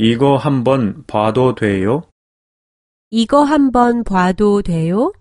이거 한번 봐도 돼요? 이거 한번 봐도 돼요?